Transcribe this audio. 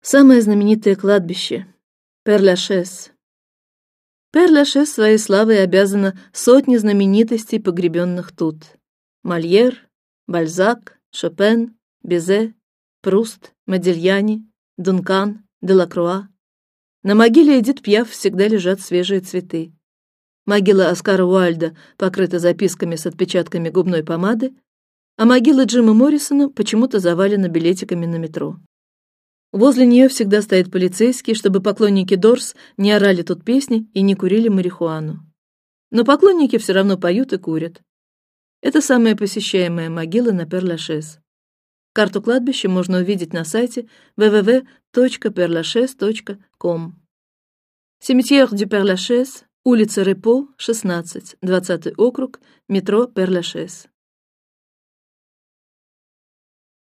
Самое знаменитое кладбище Перлашес. Перлашес своей славой обязана сотне знаменитостей, погребенных тут: Мольер, Бальзак, Шопен, Безе, Пруст, Модильяни, Дункан, Делакруа. На могиле Эдит Пьяф всегда лежат свежие цветы. Могила Оскара Уальда покрыта записками с отпечатками губной помады, а могила Джима Моррисона почему-то завалена билетиками на метро. Возле нее всегда стоит полицейский, чтобы поклонники Дорс не орали тут песни и не курили марихуану. Но поклонники все равно поют и курят. Это самая посещаемая могила на Перлашес. Карту кладбища можно увидеть на сайте www.perlachaise.com. Cimetière du Père Lachaise, улица Репо, 16, 20 округ, метро Перлашес.